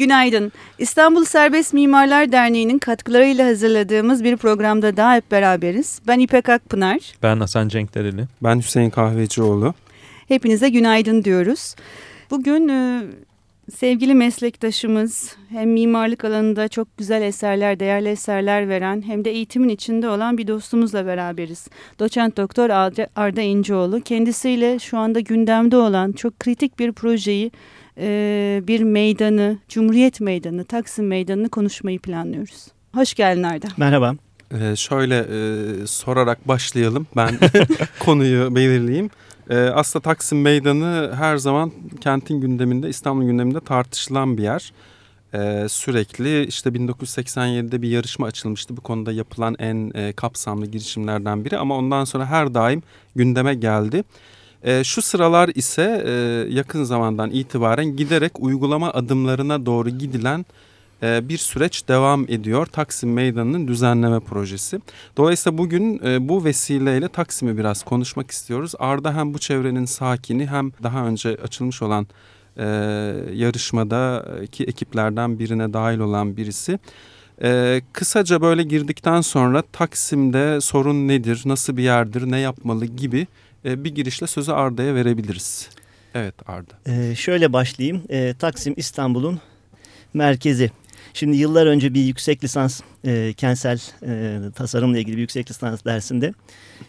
Günaydın. İstanbul Serbest Mimarlar Derneği'nin katkılarıyla hazırladığımız bir programda daha hep beraberiz. Ben İpek Akpınar. Ben Hasan Cenkdereli. Ben Hüseyin Kahvecioğlu. Hepinize günaydın diyoruz. Bugün e, sevgili meslektaşımız hem mimarlık alanında çok güzel eserler, değerli eserler veren hem de eğitimin içinde olan bir dostumuzla beraberiz. Doçent Doktor Arda İnceoğlu kendisiyle şu anda gündemde olan çok kritik bir projeyi e, bir meydanı, Cumhuriyet Meydanı, Taksim Meydanı'nı konuşmayı planlıyoruz. Hoş geldin Arda. Merhaba. Ee, şöyle e, sorarak başlayalım. Ben konuyu belirleyeyim. Ee, aslında Taksim Meydanı her zaman kentin gündeminde, İstanbul gündeminde tartışılan bir yer. Ee, sürekli işte 1987'de bir yarışma açılmıştı. Bu konuda yapılan en e, kapsamlı girişimlerden biri ama ondan sonra her daim gündeme geldi. E, şu sıralar ise e, yakın zamandan itibaren giderek uygulama adımlarına doğru gidilen e, bir süreç devam ediyor. Taksim Meydanı'nın düzenleme projesi. Dolayısıyla bugün e, bu vesileyle Taksim'i biraz konuşmak istiyoruz. Arda hem bu çevrenin sakini hem daha önce açılmış olan e, yarışmadaki ekiplerden birine dahil olan birisi. Ee, kısaca böyle girdikten sonra Taksim'de sorun nedir, nasıl bir yerdir, ne yapmalı gibi e, bir girişle sözü Arda'ya verebiliriz. Evet Arda. Ee, şöyle başlayayım. Ee, Taksim İstanbul'un merkezi. Şimdi yıllar önce bir yüksek lisans e, kentsel e, tasarımla ilgili bir yüksek lisans dersinde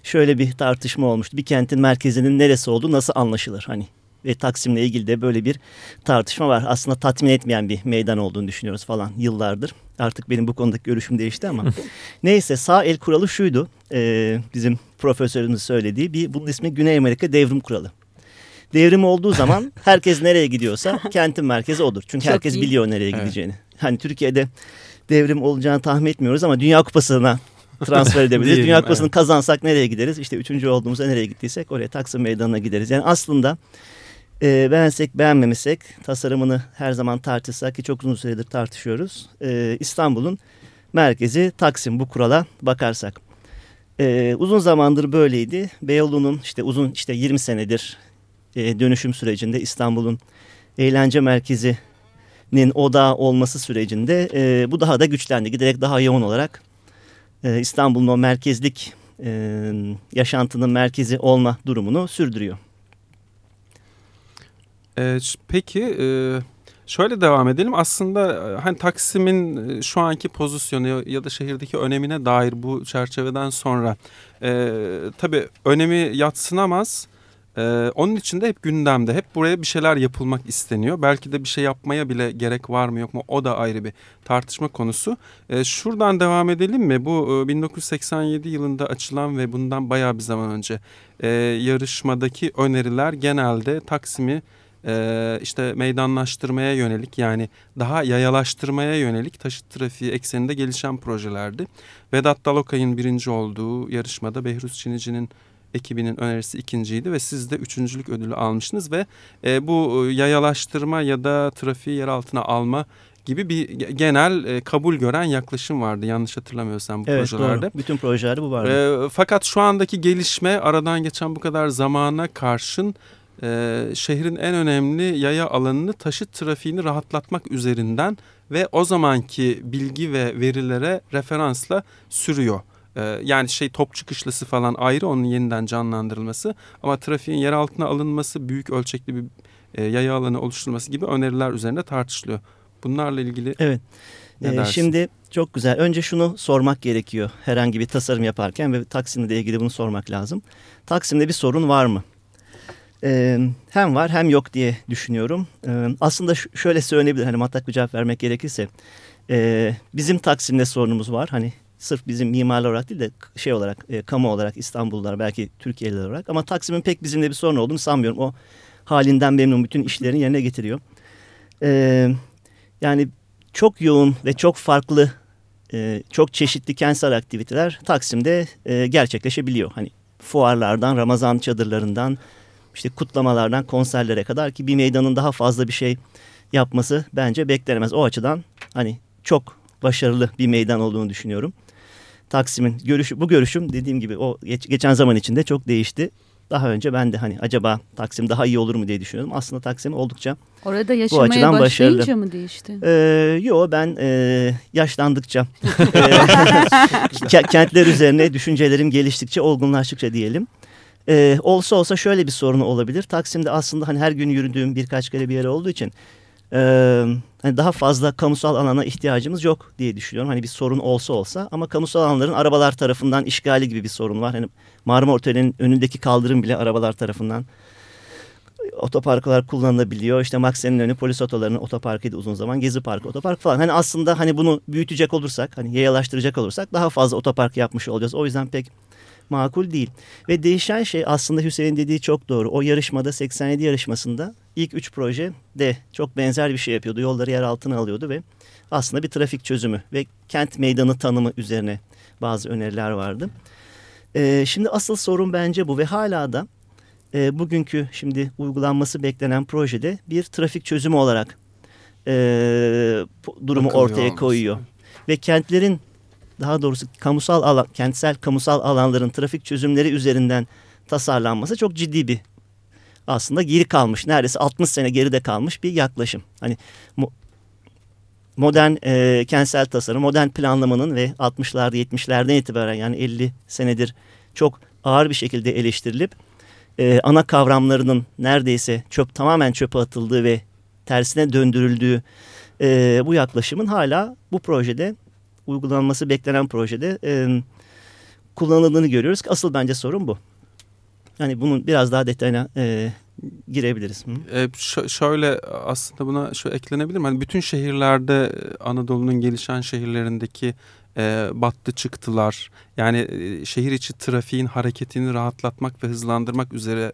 şöyle bir tartışma olmuştu. Bir kentin merkezinin neresi olduğu nasıl anlaşılır? Hani ve Taksim'le ilgili de böyle bir tartışma var. Aslında tatmin etmeyen bir meydan olduğunu düşünüyoruz falan yıllardır. Artık benim bu konudaki görüşüm değişti ama. Neyse sağ el kuralı şuydu. E, bizim profesörümüz söylediği bir bunun ismi Güney Amerika devrim kuralı. Devrim olduğu zaman herkes nereye gidiyorsa kentin merkezi odur. Çünkü Çok herkes iyi. biliyor nereye gideceğini. Evet. Hani Türkiye'de devrim olacağını tahmin etmiyoruz ama Dünya Kupası'na transfer edebiliriz. Dünya Kupası'nı evet. kazansak nereye gideriz? İşte üçüncü olduğumuzda nereye gittiysek oraya Taksim Meydanı'na gideriz. Yani aslında e, beğensek beğenmemesek tasarımını her zaman tartışsak ki çok uzun süredir tartışıyoruz. E, İstanbul'un merkezi Taksim bu kurala bakarsak. E, uzun zamandır böyleydi. Beyoğlu'nun işte uzun işte 20 senedir e, dönüşüm sürecinde İstanbul'un eğlence merkezinin odağı olması sürecinde e, bu daha da güçlendi. Giderek daha yoğun olarak e, İstanbul'un o merkezlik e, yaşantının merkezi olma durumunu sürdürüyor. Ee, peki e, şöyle devam edelim. Aslında e, hani Taksim'in e, şu anki pozisyonu ya da şehirdeki önemine dair bu çerçeveden sonra e, tabii önemi yatsınamaz. Ee, onun için de hep gündemde. Hep buraya bir şeyler yapılmak isteniyor. Belki de bir şey yapmaya bile gerek var mı yok mu o da ayrı bir tartışma konusu. Ee, şuradan devam edelim mi? Bu 1987 yılında açılan ve bundan bayağı bir zaman önce e, yarışmadaki öneriler genelde Taksim'i e, işte meydanlaştırmaya yönelik yani daha yayalaştırmaya yönelik taşıt trafiği ekseninde gelişen projelerdi. Vedat Dalokay'ın birinci olduğu yarışmada Behruz Çinici'nin ekibinin önerisi ikinciydi ve siz de üçüncülük ödülü almışsınız ve e, bu yayalaştırma ya da trafiği yer altına alma gibi bir genel e, kabul gören yaklaşım vardı yanlış hatırlamıyorsam bu evet, projelerde. Doğru. Bütün projelerde bu vardı. E, fakat şu andaki gelişme aradan geçen bu kadar zamana karşın e, şehrin en önemli yaya alanını taşıt trafiğini rahatlatmak üzerinden ve o zamanki bilgi ve verilere referansla sürüyor. E, yani şey top çıkışlısı falan ayrı onun yeniden canlandırılması ama trafiğin yer altına alınması büyük ölçekli bir e, yaya alanı oluşturulması gibi öneriler üzerinde tartışılıyor. Bunlarla ilgili evet. Ne ee, Şimdi çok güzel. Önce şunu sormak gerekiyor herhangi bir tasarım yaparken ve Taksim'le ilgili bunu sormak lazım. Taksim'de bir sorun var mı? Hem var hem yok diye düşünüyorum. Aslında şöyle söylenebilir hani matlak bir cevap vermek gerekirse. Bizim Taksim'de sorunumuz var. Hani sırf bizim mimarlar olarak değil de şey olarak kamu olarak İstanbullular belki Türkiye'liler olarak. Ama Taksim'in pek bizimle bir sorun olduğunu sanmıyorum. O halinden memnun bütün işlerini yerine getiriyor. Yani çok yoğun ve çok farklı çok çeşitli kentsel aktiviteler Taksim'de gerçekleşebiliyor. Hani fuarlardan, Ramazan çadırlarından, işte kutlamalardan konserlere kadar ki bir meydanın daha fazla bir şey yapması bence beklenemez. O açıdan hani çok başarılı bir meydan olduğunu düşünüyorum. Taksim'in görüşü, bu görüşüm dediğim gibi o geç, geçen zaman içinde çok değişti. daha önce ben de hani acaba Taksim daha iyi olur mu diye düşünüyordum. Aslında Taksim oldukça Orada yaşamaya bu açıdan başlayınca başarılı. mı değişti? Ee, yo ben e, yaşlandıkça e, kentler üzerine düşüncelerim geliştikçe olgunlaştıkça diyelim. Ee, olsa olsa şöyle bir sorunu olabilir. Taksim'de aslında hani her gün yürüdüğüm birkaç kere bir yere olduğu için e, hani daha fazla kamusal alana ihtiyacımız yok diye düşünüyorum. Hani bir sorun olsa olsa ama kamusal alanların arabalar tarafından işgali gibi bir sorun var. Hani Marmara Oteli'nin önündeki kaldırım bile arabalar tarafından otoparklar kullanılabiliyor. İşte Maksim'in önü polis otolarının otoparkıydı uzun zaman. Gezi Parkı otopark falan. Hani aslında hani bunu büyütecek olursak, hani yayalaştıracak olursak daha fazla otopark yapmış olacağız. O yüzden pek makul değil. Ve değişen şey aslında Hüseyin dediği çok doğru. O yarışmada 87 yarışmasında ilk 3 proje de çok benzer bir şey yapıyordu. Yolları yer altına alıyordu ve aslında bir trafik çözümü ve kent meydanı tanımı üzerine bazı öneriler vardı. Ee, şimdi asıl sorun bence bu ve hala da e, bugünkü şimdi uygulanması beklenen projede bir trafik çözümü olarak e, durumu Bakılıyor ortaya olması. koyuyor. Ve kentlerin daha doğrusu kamusal alan, kentsel kamusal alanların trafik çözümleri üzerinden tasarlanması çok ciddi bir aslında geri kalmış. Neredeyse 60 sene geride kalmış bir yaklaşım. Hani modern e, kentsel tasarım, modern planlamanın ve 60'larda 70'lerden itibaren yani 50 senedir çok ağır bir şekilde eleştirilip e, ana kavramlarının neredeyse çöp tamamen çöpe atıldığı ve tersine döndürüldüğü e, bu yaklaşımın hala bu projede uygulanması beklenen projede e, kullanıldığını görüyoruz. Asıl bence sorun bu. Yani bunun biraz daha detayına e, girebiliriz. E, şöyle aslında buna şu eklenebilir? Hani bütün şehirlerde Anadolu'nun gelişen şehirlerindeki e, battı çıktılar. Yani e, şehir içi trafiğin hareketini rahatlatmak ve hızlandırmak üzere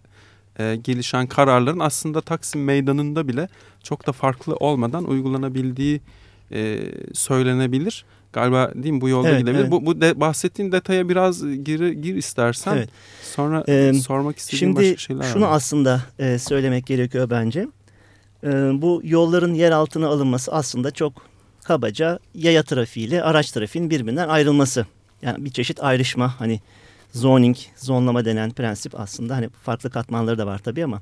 e, gelişen kararların aslında Taksim Meydanı'nda bile çok da farklı olmadan uygulanabildiği e, söylenebilir. Galiba değil mi bu yolda evet, gidebilir. Evet. Bu, bu de, bahsettiğin detaya biraz gir, gir istersen. Evet. Sonra ee, sormak istediğim başka şeyler Şimdi şunu var. aslında e, söylemek gerekiyor bence. E, bu yolların yer altına alınması aslında çok kabaca yaya trafiğiyle araç trafiğinin birbirinden ayrılması. Yani bir çeşit ayrışma hani zoning, zonlama denen prensip aslında hani farklı katmanları da var tabii ama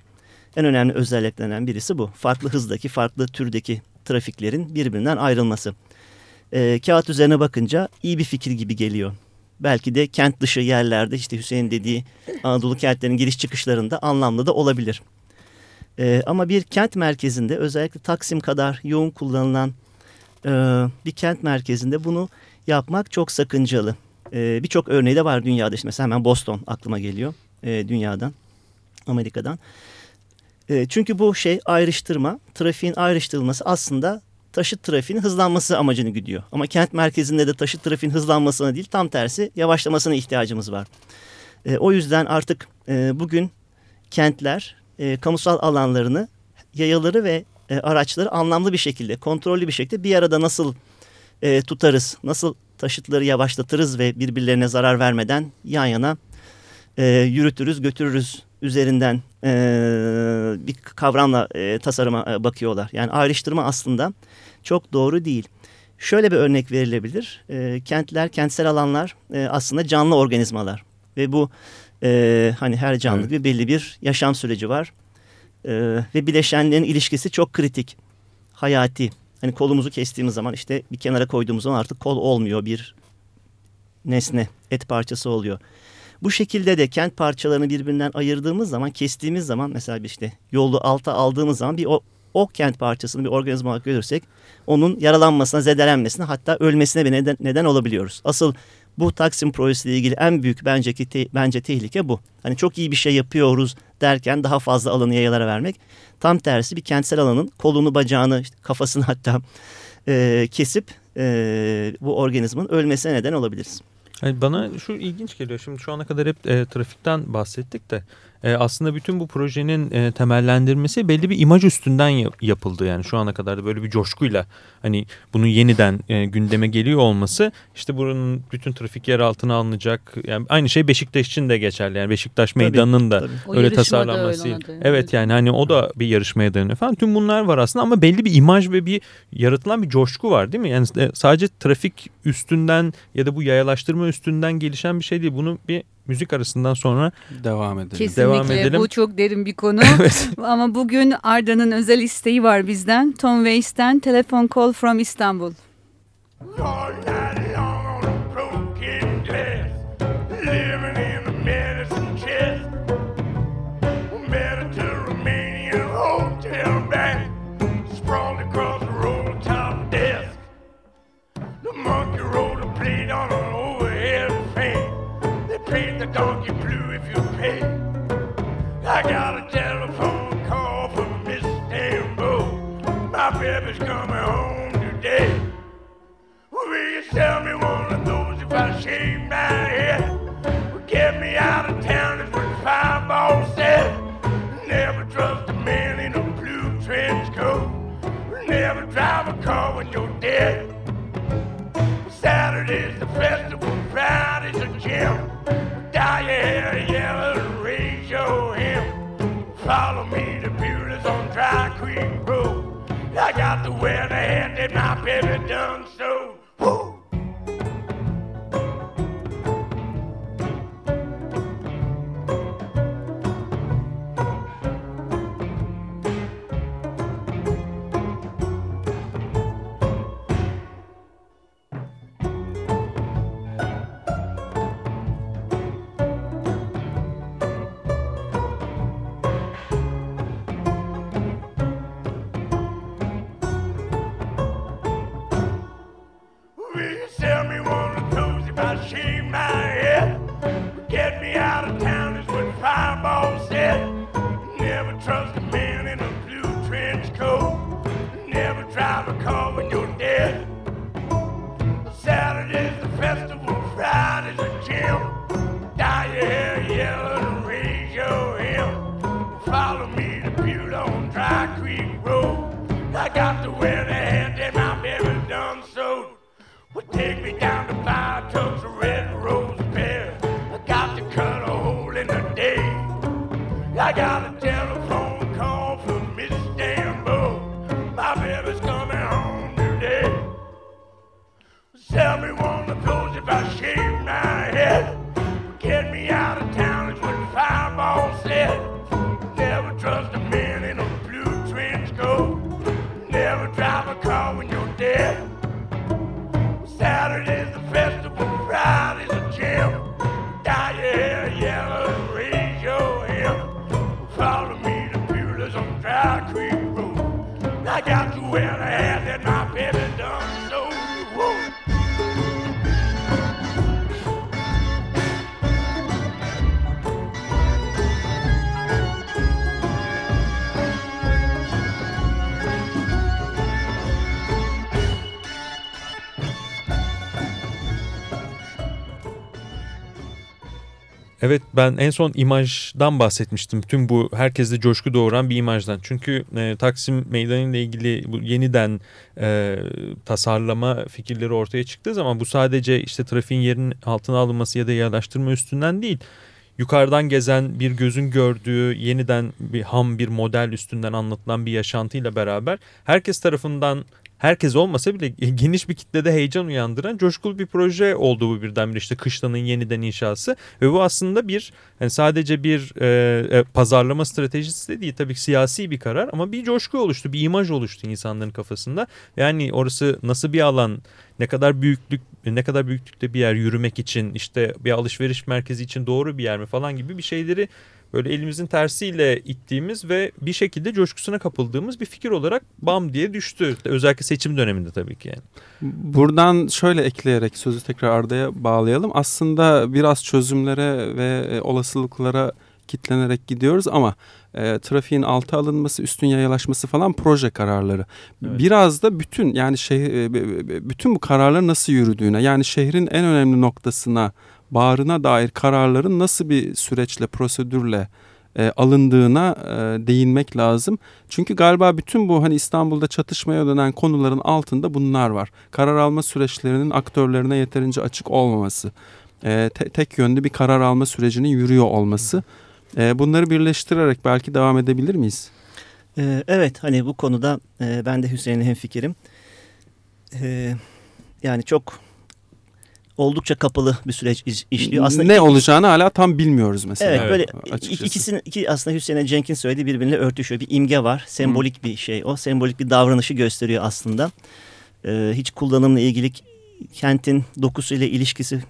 en önemli özelliklerinden birisi bu. Farklı hızdaki, farklı türdeki trafiklerin birbirinden ayrılması. E, kağıt üzerine bakınca iyi bir fikir gibi geliyor. Belki de kent dışı yerlerde işte Hüseyin dediği Anadolu kentlerinin giriş çıkışlarında anlamlı da olabilir. E, ama bir kent merkezinde özellikle Taksim kadar yoğun kullanılan e, bir kent merkezinde bunu yapmak çok sakıncalı. E, Birçok örneği de var dünyada. İşte mesela hemen Boston aklıma geliyor e, dünyadan, Amerika'dan. E, çünkü bu şey ayrıştırma, trafiğin ayrıştırılması aslında taşıt trafiğinin hızlanması amacını güdüyor. Ama kent merkezinde de taşıt trafiğin hızlanmasına değil tam tersi yavaşlamasına ihtiyacımız var. E, o yüzden artık e, bugün kentler e, kamusal alanlarını yayaları ve e, araçları anlamlı bir şekilde, kontrollü bir şekilde bir arada nasıl e, tutarız, nasıl taşıtları yavaşlatırız ve birbirlerine zarar vermeden yan yana e, yürütürüz, götürürüz üzerinden e, bir kavramla e, tasarıma e, bakıyorlar. Yani ayrıştırma aslında çok doğru değil. Şöyle bir örnek verilebilir. E, kentler, kentsel alanlar e, aslında canlı organizmalar. Ve bu e, hani her canlı evet. bir belli bir yaşam süreci var. E, ve bileşenlerin ilişkisi çok kritik, hayati. Hani kolumuzu kestiğimiz zaman işte bir kenara koyduğumuz zaman artık kol olmuyor bir nesne, et parçası oluyor. Bu şekilde de kent parçalarını birbirinden ayırdığımız zaman, kestiğimiz zaman mesela işte yolu alta aldığımız zaman bir o, o kent parçasını bir organizma olarak görürsek onun yaralanmasına, zedelenmesine hatta ölmesine bir neden, neden olabiliyoruz. Asıl bu Taksim projesiyle ilgili en büyük bence, te, bence tehlike bu. Hani çok iyi bir şey yapıyoruz derken daha fazla alanı yayalara vermek. Tam tersi bir kentsel alanın kolunu, bacağını, işte kafasını hatta e, kesip e, bu organizmanın ölmesine neden olabiliriz. Yani bana şu ilginç geliyor. Şimdi şu ana kadar hep e, trafikten bahsettik de e, aslında bütün bu projenin e, temellendirmesi belli bir imaj üstünden yapıldı. Yani şu ana kadar da böyle bir coşkuyla hani bunun yeniden e, gündeme geliyor olması işte buranın bütün trafik yer altına alınacak. Yani aynı şey Beşiktaş için de geçerli. Yani Beşiktaş meydanının da tabii. öyle tasarlanması. Öyle evet yani hani o da bir yarışmaya dayanıyor falan. Tüm bunlar var aslında ama belli bir imaj ve bir yaratılan bir coşku var değil mi? Yani sadece trafik üstünden ya da bu yayalaştırma üstünden gelişen bir şey değil. Bunu bir müzik arasından sonra devam edelim. Kesinlikle Devam edelim. bu çok derin bir konu. evet. Ama bugün Arda'nın özel isteği var bizden. Tom Waits'ten Telephone Call from Istanbul. All the donkey blue if you pay. I got a telephone call from Miss Istanbul. My baby's coming home today. Will you sell me one of those if I shave my head? Get me out of town is what Fireball said. Never trust a man in a blue trench coat. Never drive a car when you're dead. Saturday's the festival, Friday's a gym. Yeah, yeah, hear yelling, raise your hand. Follow me to Beauty's on Dry Creek Road. I got the weather hand my baby done so. Woo! Sell me one of those if I shave my head. Get me out of town Evet ben en son imajdan bahsetmiştim. Tüm bu herkeste coşku doğuran bir imajdan. Çünkü e, Taksim Meydanı ile ilgili bu yeniden e, tasarlama fikirleri ortaya çıktığı zaman bu sadece işte trafiğin yerinin altına alınması ya da yerleştirme üstünden değil. Yukarıdan gezen bir gözün gördüğü yeniden bir ham bir model üstünden anlatılan bir yaşantıyla beraber herkes tarafından herkes olmasa bile geniş bir kitlede heyecan uyandıran coşkulu bir proje oldu bu birdenbire. İşte kışlanın yeniden inşası. Ve bu aslında bir yani sadece bir e, e, pazarlama stratejisi de değil tabii ki siyasi bir karar ama bir coşku oluştu bir imaj oluştu insanların kafasında. Yani orası nasıl bir alan ne kadar büyüklük ne kadar büyüklükte bir yer yürümek için işte bir alışveriş merkezi için doğru bir yer mi falan gibi bir şeyleri böyle elimizin tersiyle ittiğimiz ve bir şekilde coşkusuna kapıldığımız bir fikir olarak bam diye düştü. Özellikle seçim döneminde tabii ki yani. Buradan şöyle ekleyerek sözü tekrar Arda'ya bağlayalım. Aslında biraz çözümlere ve e, olasılıklara kitlenerek gidiyoruz ama e, trafiğin altı alınması, üstün yayalaşması falan proje kararları. Evet. Biraz da bütün yani şehir, e, bütün bu kararlar nasıl yürüdüğüne yani şehrin en önemli noktasına, bağrına dair kararların nasıl bir süreçle, prosedürle e, alındığına e, değinmek lazım. Çünkü galiba bütün bu hani İstanbul'da çatışmaya dönen konuların altında bunlar var. Karar alma süreçlerinin aktörlerine yeterince açık olmaması, e, te- tek yönlü bir karar alma sürecinin yürüyor olması. E, bunları birleştirerek belki devam edebilir miyiz? Ee, evet hani bu konuda e, ben de Hüseyin'le hemfikirim. Ee, yani çok oldukça kapalı bir süreç iş- işliyor. Aslında ne iki- olacağını hala tam bilmiyoruz mesela. Evet, böyle açıkçası. ikisinin iki aslında Hüseyin Cenk'in söylediği birbirine örtüşüyor. Bir imge var. Sembolik bir şey o. Sembolik bir davranışı gösteriyor aslında. Ee, hiç kullanımla ilgili kentin dokusuyla ilişkisi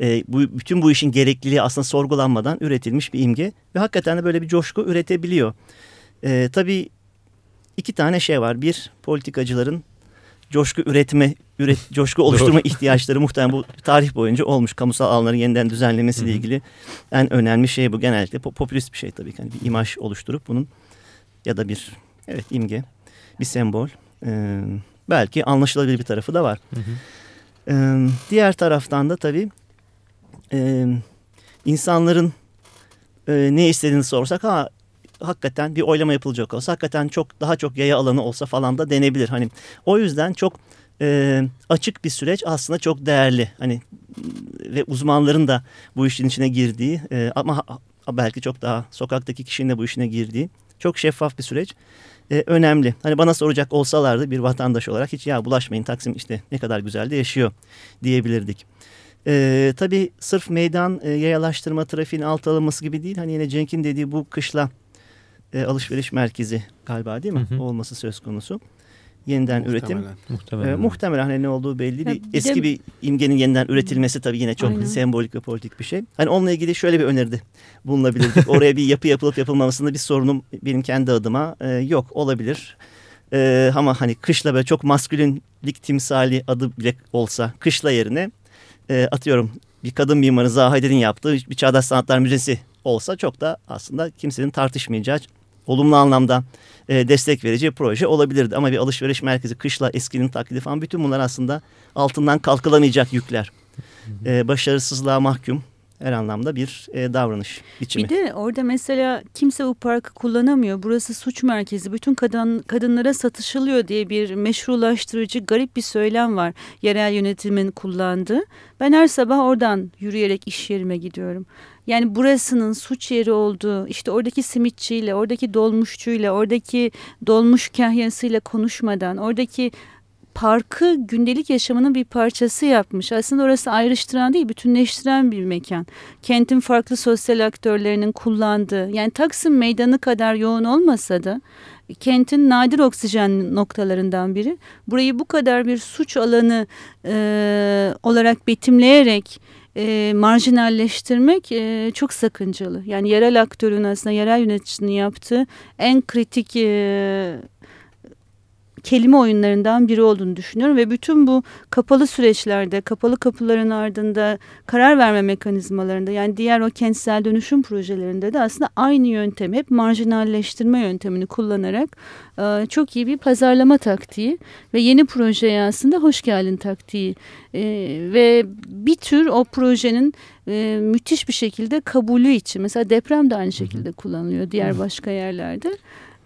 e, bu bütün bu işin gerekliliği aslında sorgulanmadan üretilmiş bir imge ve hakikaten de böyle bir coşku üretebiliyor. Ee, tabii iki tane şey var. Bir politikacıların coşku üretme, üret, coşku oluşturma ihtiyaçları muhtemelen bu tarih boyunca olmuş. Kamusal alanların yeniden düzenlemesiyle Hı hı. ilgili en önemli şey bu. Genellikle po- popülist bir şey tabii ki. Hani bir imaj oluşturup bunun ya da bir evet imge, bir sembol. Ee, belki anlaşılabilir bir tarafı da var. Hı hı. Ee, diğer taraftan da tabii e, insanların e, ne istediğini sorsak ha hakikaten bir oylama yapılacak olsa hakikaten çok daha çok yaya alanı olsa falan da denebilir. Hani o yüzden çok e, açık bir süreç aslında çok değerli. Hani ve uzmanların da bu işin içine girdiği e, ama belki çok daha sokaktaki kişinin de bu işine girdiği çok şeffaf bir süreç e, önemli. Hani bana soracak olsalardı bir vatandaş olarak hiç ya bulaşmayın Taksim işte ne kadar güzel de yaşıyor diyebilirdik. E, tabii sırf meydan e, yayalaştırma trafiğin alt alınması gibi değil. Hani yine Cenk'in dediği bu kışla e, alışveriş merkezi galiba değil mi? Hı hı. Olması söz konusu. Yeniden üretim. Muhtemelen. Muhtemelen. E, muhtemelen hani ne olduğu belli. Ya Bir, bir de- eski bir imgenin yeniden üretilmesi tabii yine çok Aynen. sembolik ve politik bir şey. Hani onunla ilgili şöyle bir öneride bulunabilirdik. Oraya bir yapı yapılıp yapılmamasında bir sorunum benim kendi adıma e, yok olabilir. E, ama hani kışla böyle çok maskülinlik timsali adı bile olsa kışla yerine e, atıyorum bir kadın mimarı Zahide'nin yaptığı bir Çağdaş Sanatlar Müzesi olsa çok da aslında kimsenin tartışmayacağı olumlu anlamda e, destek vereceği proje olabilirdi. Ama bir alışveriş merkezi, kışla, eskinin taklidi falan bütün bunlar aslında altından kalkılamayacak yükler. E, başarısızlığa mahkum her anlamda bir e, davranış biçimi. Bir de orada mesela kimse bu parkı kullanamıyor. Burası suç merkezi. Bütün kadın kadınlara satışılıyor diye bir meşrulaştırıcı garip bir söylem var. Yerel yönetimin kullandığı. Ben her sabah oradan yürüyerek iş yerime gidiyorum. Yani burasının suç yeri olduğu, işte oradaki simitçiyle, oradaki dolmuşçuyla, oradaki dolmuş kahyasıyla konuşmadan, oradaki parkı gündelik yaşamının bir parçası yapmış. Aslında orası ayrıştıran değil, bütünleştiren bir mekan. Kentin farklı sosyal aktörlerinin kullandığı, yani Taksim Meydanı kadar yoğun olmasa da kentin nadir oksijen noktalarından biri. Burayı bu kadar bir suç alanı e, olarak betimleyerek e, marjinalleştirmek e, çok sakıncalı. Yani yerel aktörün aslında yerel yöneticinin yaptığı en kritik e, kelime oyunlarından biri olduğunu düşünüyorum ve bütün bu kapalı süreçlerde, kapalı kapıların ardında karar verme mekanizmalarında yani diğer o kentsel dönüşüm projelerinde de aslında aynı yöntem, hep marjinalleştirme yöntemini kullanarak e, çok iyi bir pazarlama taktiği ve yeni projeye aslında hoş geldin taktiği e, ve bir tür o projenin e, müthiş bir şekilde kabulü için mesela deprem de aynı şekilde kullanılıyor diğer başka yerlerde.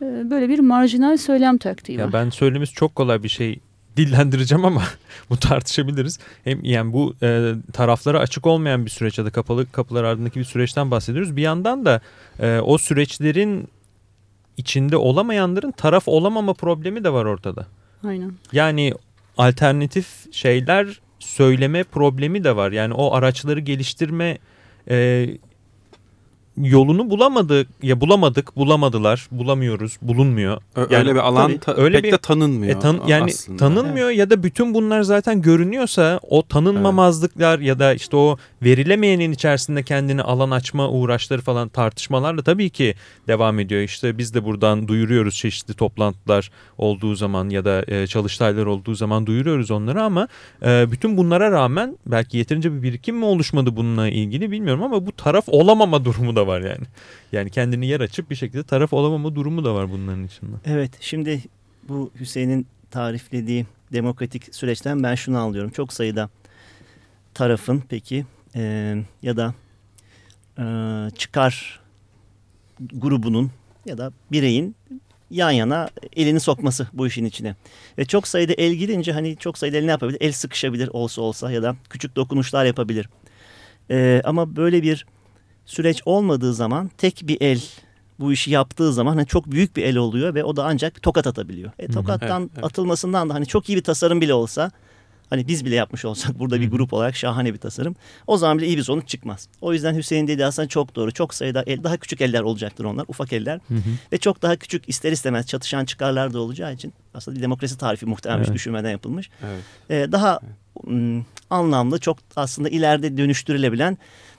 E, Böyle bir marjinal söylem taktiği var. Ya ben söylemesi çok kolay bir şey dillendireceğim ama bu tartışabiliriz. Hem yani bu e, taraflara açık olmayan bir süreç ya da kapalı kapılar ardındaki bir süreçten bahsediyoruz. Bir yandan da e, o süreçlerin içinde olamayanların taraf olamama problemi de var ortada. Aynen. Yani alternatif şeyler söyleme problemi de var. Yani o araçları geliştirme e, yolunu bulamadık ya bulamadık bulamadılar bulamıyoruz bulunmuyor. Ö- Yani öyle bir alan ta- öyle pek bir- de tanınmıyor E, tan- yani aslında. tanınmıyor ya da bütün bunlar zaten görünüyorsa o tanınmamazlıklar ya da işte o verilemeyenin içerisinde kendini alan açma uğraşları falan tartışmalarla tabii ki devam ediyor. İşte biz de buradan duyuruyoruz çeşitli toplantılar olduğu zaman ya da e, çalıştaylar olduğu zaman duyuruyoruz onları ama e, bütün bunlara rağmen belki yeterince bir birikim mi oluşmadı bununla ilgili bilmiyorum ama bu taraf olamama durumu da var yani. Yani kendini yer açıp bir şekilde taraf olamama durumu da var bunların içinde. Evet şimdi bu Hüseyin'in tariflediği demokratik süreçten ben şunu anlıyorum. Çok sayıda tarafın peki e, ya da e, çıkar grubunun ya da bireyin yan yana elini sokması bu işin içine. Ve çok sayıda el girince hani çok sayıda el ne yapabilir? El sıkışabilir olsa olsa ya da küçük dokunuşlar yapabilir. E, ama böyle bir süreç olmadığı zaman tek bir el bu işi yaptığı zaman hani çok büyük bir el oluyor ve o da ancak tokat atabiliyor. E, tokattan Evet, evet. atılmasından da hani çok iyi bir tasarım bile olsa Hani biz bile yapmış olsak burada bir grup olarak şahane bir tasarım. O zaman bile iyi bir sonuç çıkmaz. O yüzden Hüseyin dediği aslında çok doğru. Çok sayıda el, daha küçük eller olacaktır onlar. Ufak eller. Ve çok daha küçük ister istemez çatışan çıkarlar da olacağı için aslında demokrasi tarifi muhtemelen Evet. düşünmeden yapılmış. Evet. Ee, daha ım, anlamlı çok aslında ileride dönüştürülebilen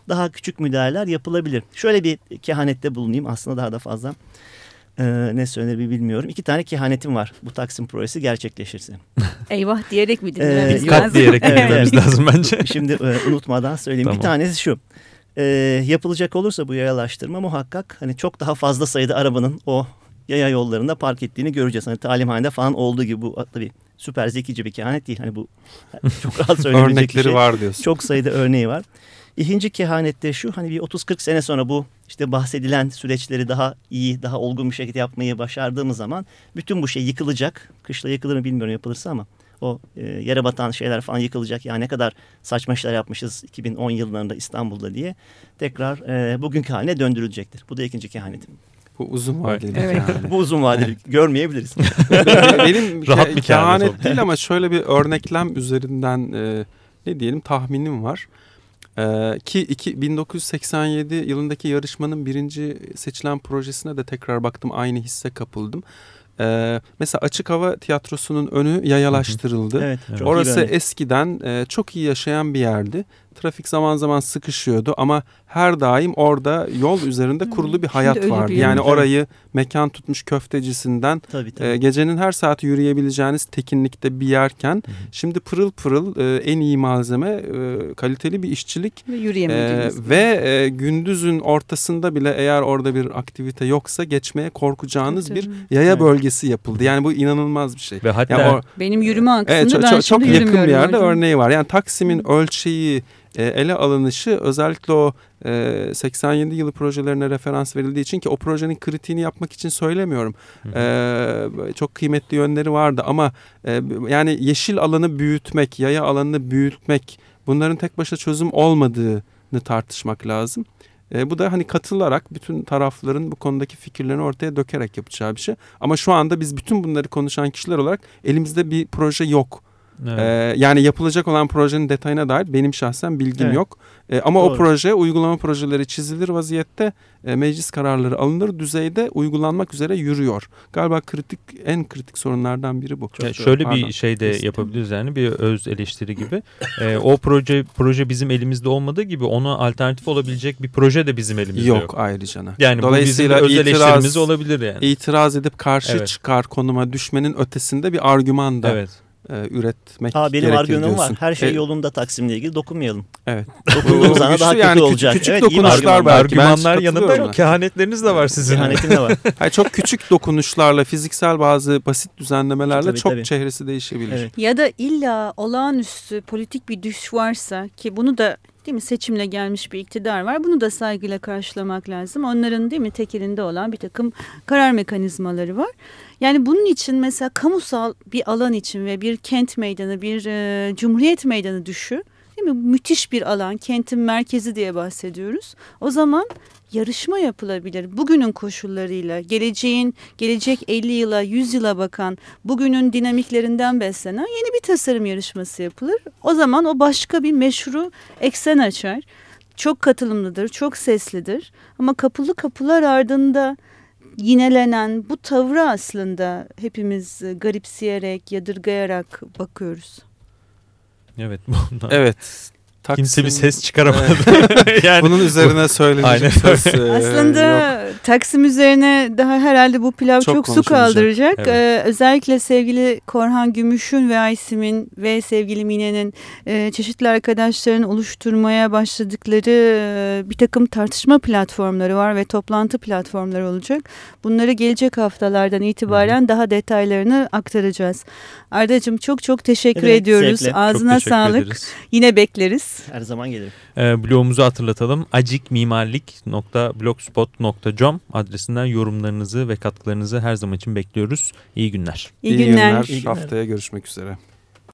daha küçük müdahaleler yapılabilir. Şöyle bir kehanette bulunayım aslında daha da fazla ee, ne söylenir bir bilmiyorum. İki tane kehanetim var bu Taksim projesi gerçekleşirse. Eyvah diyerek mi Ee, dinlememiz yok, lazım? diyerek dinlememiz lazım bence. Şimdi e, unutmadan söyleyeyim. Tamam. Bir tanesi şu. Ee, yapılacak olursa bu yayalaştırma muhakkak hani çok daha fazla sayıda arabanın o yaya yollarında park ettiğini göreceğiz. Hani talimhanede falan olduğu gibi bu tabii süper zekice bir kehanet değil. Hani bu çok rahat söylenebilecek bir Örnekleri şey. var diyorsun. Çok sayıda örneği var. İkinci kehanette şu hani bir 30-40 sene sonra bu işte bahsedilen süreçleri daha iyi, daha olgun bir şekilde yapmayı başardığımız zaman bütün bu şey yıkılacak. Kışla yıkılır mı bilmiyorum yapılırsa ama o e, yere batan şeyler falan yıkılacak. Yani ne kadar saçma işler yapmışız 2010 yıllarında İstanbul'da diye tekrar e, bugünkü haline döndürülecektir. Bu da ikinci kehanetim. Bu uzun vadeli. Evet. yani. Bu uzun vadeli görmeyebiliriz. Benim Rahat bir kehanet kehanet değil ama şöyle bir örneklem üzerinden e, ne diyelim tahminim var. E, ki iki, 1987 yılındaki yarışmanın birinci seçilen projesine de tekrar baktım aynı hisse kapıldım. E, mesela açık hava tiyatrosunun önü yayalaştırıldı. evet, çok iyi bir Orası eskiden e, çok iyi yaşayan bir yerdi. Trafik zaman zaman sıkışıyordu ama her daim orada yol üzerinde kurulu bir Şimdi hayat bir vardı. yer Yani orayı mekan tutmuş köftecisinden Tabii tabii. e, gecenin her saati yürüyebileceğiniz tekinlikte bir yerken şimdi pırıl pırıl e, en iyi malzeme e, kaliteli bir işçilik Ve e, ve e, gündüzün ortasında bile eğer orada bir aktivite yoksa geçmeye korkacağınız Tabii, bir tabii. yaya Evet. bölgesi yapıldı. Yani bu inanılmaz bir şey. Ve hatta Yani o, Benim yürüme aksında Evet, çok, ben çok, şimdi çok yakın bir yerde hocam. örneği var. Yani Taksim'in ölçeği, ele alınışı özellikle o e, 87 yılı projelerine referans verildiği için ki o projenin kritiğini yapmak için söylemiyorum. E, çok kıymetli yönleri vardı ama e, yani yeşil alanı büyütmek, yaya alanını büyütmek bunların tek başına çözüm olmadığını tartışmak lazım. E, bu da hani katılarak bütün tarafların bu konudaki fikirlerini ortaya dökerek yapacağı bir şey. Ama şu anda biz bütün bunları konuşan kişiler olarak elimizde bir proje yok. Evet. Ee, yani yapılacak olan projenin detayına dair benim şahsen bilgim Evet. yok. Ee, ama o Doğru. proje uygulama projeleri çizilir vaziyette e, meclis kararları alınır düzeyde uygulanmak üzere yürüyor. Galiba kritik en kritik sorunlardan biri bu. Ya şöyle Pardon. bir şey de yapabiliriz yani bir öz eleştiri gibi. Ee, o proje proje bizim elimizde olmadığı gibi ona alternatif olabilecek bir proje de bizim elimizde yok. yok, ayrıca. Yani Dolayısıyla bu bizim öz itiraz- eleştirimiz olabilir yani. İtiraz edip karşı Evet. çıkar konuma düşmenin ötesinde bir argüman da Evet. E, üretmek Ha, benim argümanım var. Her şey E, yolunda Taksim'le ilgili dokunmayalım. Evet. Dokunduğumuz zaman daha kötü yani küçük- olacak. küçük evet, iyi bir dokunuşlar belki. Argümanlar yanında kehanetleriniz de var sizin. Kehanetim de var. Hayır, çok küçük dokunuşlarla fiziksel bazı basit düzenlemelerle Tabii, çok tabii. çehresi değişebilir. Evet. Ya da illa olağanüstü politik bir düş varsa ki bunu da değil mi seçimle gelmiş bir iktidar var. Bunu da saygıyla karşılamak lazım. Onların değil mi tek elinde olan bir takım karar mekanizmaları var. Yani bunun için mesela kamusal bir alan için ve bir kent meydanı, bir e, cumhuriyet meydanı düşü. Değil mi? Müthiş bir alan, kentin merkezi diye bahsediyoruz. O zaman yarışma yapılabilir. Bugünün koşullarıyla, geleceğin, gelecek 50 yıla, 100 yıla bakan, bugünün dinamiklerinden beslenen yeni bir tasarım yarışması yapılır. O zaman o başka bir meşru eksen açar. Çok katılımlıdır, çok seslidir. Ama kapılı kapılar ardında yinelenen bu tavrı aslında hepimiz e, garipseyerek, yadırgayarak bakıyoruz. Evet. Bundan Evet. Kimse bir Taksim- ses çıkaramadı. yani Bunun üzerine söylenecek söz e, Aslında yok. Taksim üzerine daha herhalde bu pilav Çok çok, su kaldıracak. Evet. Ee, özellikle sevgili Korhan Gümüş'ün ve Aysim'in ve sevgili Mine'nin e, çeşitli arkadaşların oluşturmaya başladıkları e, bir takım tartışma platformları var ve toplantı platformları olacak. Bunları gelecek haftalardan itibaren daha detaylarını aktaracağız. Ardacığım çok çok teşekkür Evet, ediyoruz. zevkle. çok Ağzına teşekkür sağlık. ederiz. Yine bekleriz. Her zaman gelirim. Ee, blogumuzu hatırlatalım. acikmimarlik.blogspot.com adresinden yorumlarınızı ve katkılarınızı her zaman için bekliyoruz. İyi günler. İyi, günler. İyi günler. Haftaya görüşmek üzere.